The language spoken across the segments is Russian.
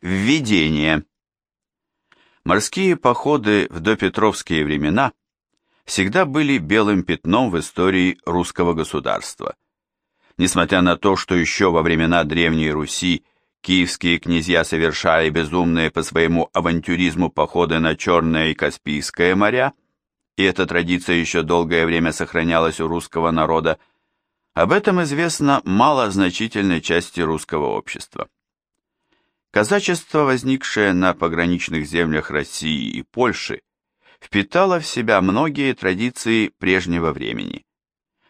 Введение. Морские походы в допетровские времена всегда были белым пятном в истории русского государства. Несмотря на то, что еще во времена Древней Руси киевские князья совершали безумные по своему авантюризму походы на Черное и Каспийское моря, и эта традиция еще долгое время сохранялась у русского народа, об этом известно мало значительной части русского общества. Казачество, возникшее на пограничных землях России и Польши, впитало в себя многие традиции прежнего времени.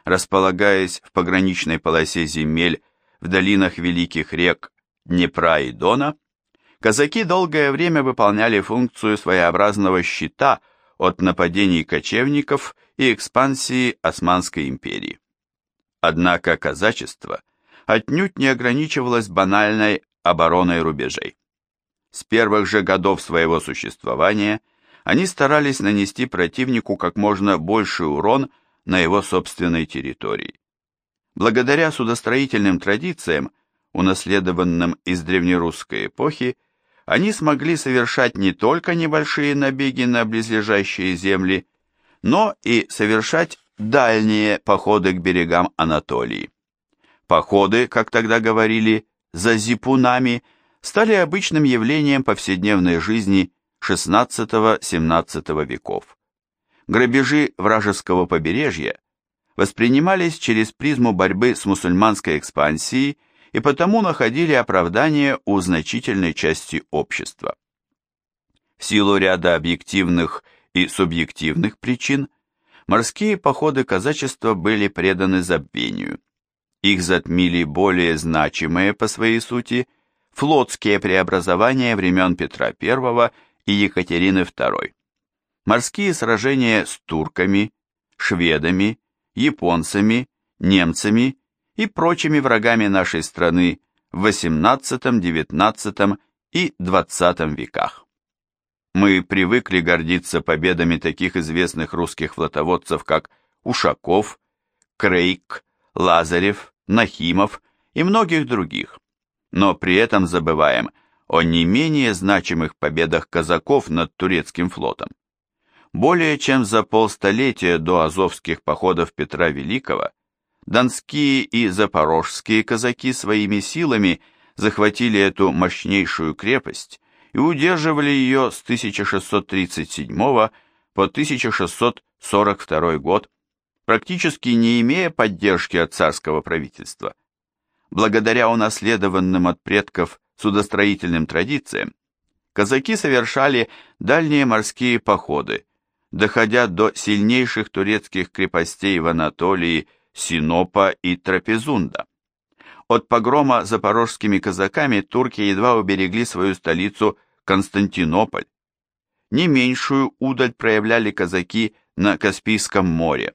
Располагаясь в пограничной полосе земель в долинах великих рек Днепра и Дона, казаки долгое время выполняли функцию своеобразного щита от нападений кочевников и экспансии Османской империи. Однако казачество отнюдь не ограничивалось банальной обороной рубежей. С первых же годов своего существования они старались нанести противнику как можно больший урон на его собственной территории. Благодаря судостроительным традициям, унаследованным из древнерусской эпохи, они смогли совершать не только небольшие набеги на близлежащие земли, но и совершать дальние походы к берегам Анатолии. Походы, как тогда говорили, за зипунами стали обычным явлением повседневной жизни XVI-XVII веков. Грабежи вражеского побережья воспринимались через призму борьбы с мусульманской экспансией и потому находили оправдание у значительной части общества. В силу ряда объективных и субъективных причин морские походы казачества были преданы забвению. Их затмили более значимые по своей сути флотские преобразования времен Петра I и Екатерины II. Морские сражения с турками, шведами, японцами, немцами и прочими врагами нашей страны в XVIII, XIX и XX веках. Мы привыкли гордиться победами таких известных русских флотоводцев, как Ушаков, Крейг, Лазарев, Нахимов и многих других, но при этом забываем о не менее значимых победах казаков над турецким флотом. Более чем за полстолетия до азовских походов Петра Великого донские и запорожские казаки своими силами захватили эту мощнейшую крепость и удерживали ее с 1637 по 1642 год практически не имея поддержки от царского правительства. Благодаря унаследованным от предков судостроительным традициям, казаки совершали дальние морские походы, доходя до сильнейших турецких крепостей в Анатолии Синопа и Трапезунда. От погрома запорожскими казаками турки едва уберегли свою столицу Константинополь. Не меньшую удаль проявляли казаки на Каспийском море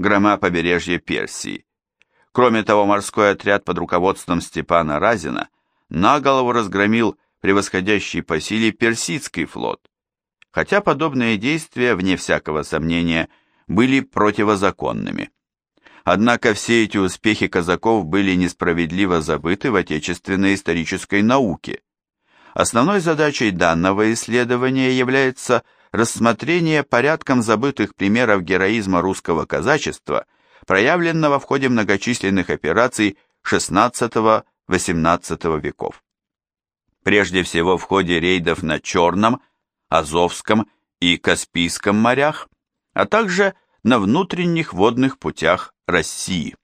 грома побережья Персии. Кроме того, морской отряд под руководством Степана Разина на голову разгромил превосходящий по силе персидский флот, хотя подобные действия, вне всякого сомнения, были противозаконными. Однако все эти успехи казаков были несправедливо забыты в отечественной исторической науке. Основной задачей данного исследования является – рассмотрение порядком забытых примеров героизма русского казачества, проявленного в ходе многочисленных операций XVI-XVIII веков. Прежде всего в ходе рейдов на Черном, Азовском и Каспийском морях, а также на внутренних водных путях России.